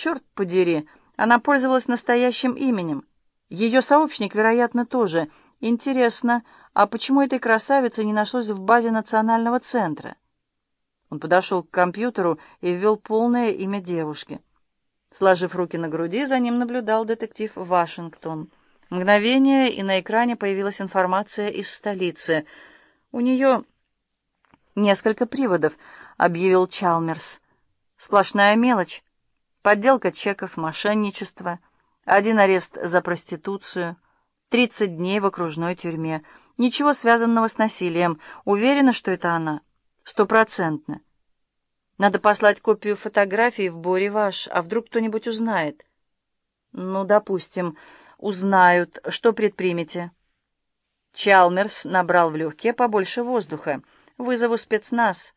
Черт подери, она пользовалась настоящим именем. Ее сообщник, вероятно, тоже. Интересно, а почему этой красавицы не нашлось в базе национального центра? Он подошел к компьютеру и ввел полное имя девушки. Сложив руки на груди, за ним наблюдал детектив Вашингтон. Мгновение, и на экране появилась информация из столицы. «У нее несколько приводов», — объявил Чалмерс. «Сплошная мелочь. Подделка чеков, мошенничество, один арест за проституцию, тридцать дней в окружной тюрьме. Ничего связанного с насилием. Уверена, что это она?» Стопроцентно. Надо послать копию фотографии в Боре ваш, а вдруг кто-нибудь узнает? Ну, допустим, узнают. Что предпримете? Чалмерс набрал в легкие побольше воздуха. Вызову спецназ.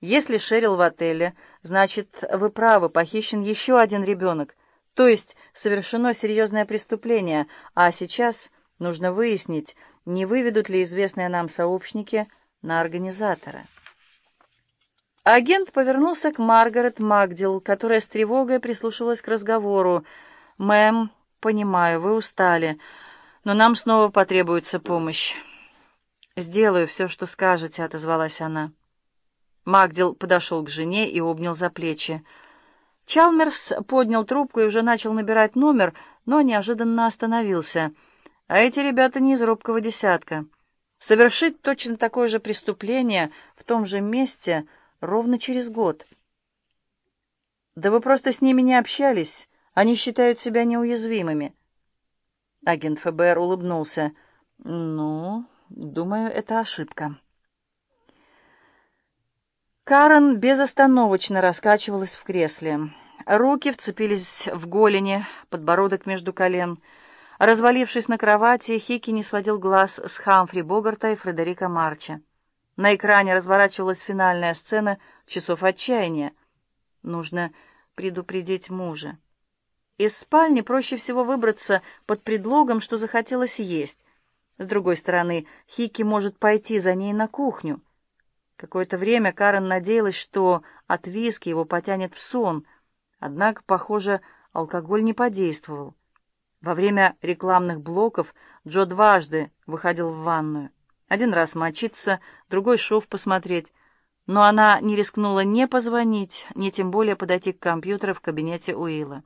Если Шерил в отеле, значит, вы правы, похищен еще один ребенок. То есть совершено серьезное преступление, а сейчас нужно выяснить, не выведут ли известные нам сообщники на организатора. Агент повернулся к Маргарет Магдил, которая с тревогой прислушивалась к разговору. «Мэм, понимаю, вы устали, но нам снова потребуется помощь». «Сделаю все, что скажете», — отозвалась она. Магдил подошел к жене и обнял за плечи. Чалмерс поднял трубку и уже начал набирать номер, но неожиданно остановился. «А эти ребята не из робкого десятка. Совершить точно такое же преступление в том же месте — ровно через год. Да вы просто с ними не общались. Они считают себя неуязвимыми. Агент ФБР улыбнулся. Ну, думаю, это ошибка. Карен безостановочно раскачивалась в кресле. Руки вцепились в голени, подбородок между колен. Развалившись на кровати, Хики не сводил глаз с Хамфри Богарта и Фредерика Марча. На экране разворачивалась финальная сцена часов отчаяния. Нужно предупредить мужа. Из спальни проще всего выбраться под предлогом, что захотелось есть. С другой стороны, Хики может пойти за ней на кухню. Какое-то время Карен надеялась, что от виски его потянет в сон. Однако, похоже, алкоголь не подействовал. Во время рекламных блоков Джо дважды выходил в ванную. Один раз мочиться, другой шов посмотреть. Но она не рискнула не позвонить, ни тем более подойти к компьютеру в кабинете Уилла.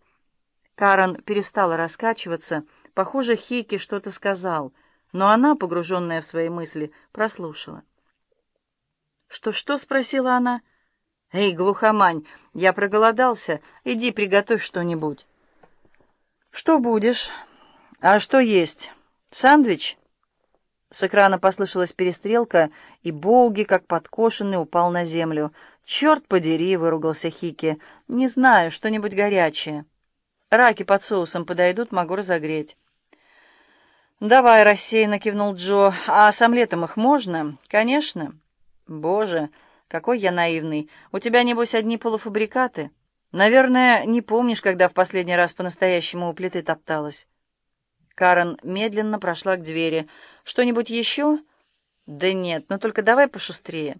Карен перестала раскачиваться. Похоже, Хики что-то сказал, но она, погруженная в свои мысли, прослушала. «Что-что?» — спросила она. «Эй, глухомань, я проголодался. Иди приготовь что-нибудь». «Что будешь?» «А что есть? Сандвич?» С экрана послышалась перестрелка, и Боуги, как подкошенный, упал на землю. «Черт подери!» — выругался Хики. «Не знаю, что-нибудь горячее. Раки под соусом подойдут, могу разогреть». «Давай», — рассеянно кивнул Джо. «А с омлетом их можно?» «Конечно». «Боже, какой я наивный. У тебя, небось, одни полуфабрикаты? Наверное, не помнишь, когда в последний раз по-настоящему у плиты топталась». Карен медленно прошла к двери. «Что-нибудь еще?» «Да нет, но только давай пошустрее».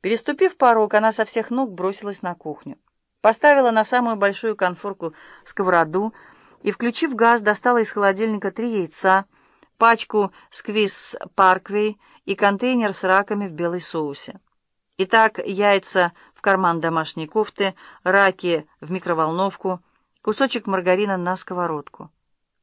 Переступив порог, она со всех ног бросилась на кухню. Поставила на самую большую конфорку сковороду и, включив газ, достала из холодильника три яйца, пачку сквиз парквей и контейнер с раками в белой соусе. Итак, яйца в карман домашней кофты, раки в микроволновку, кусочек маргарина на сковородку.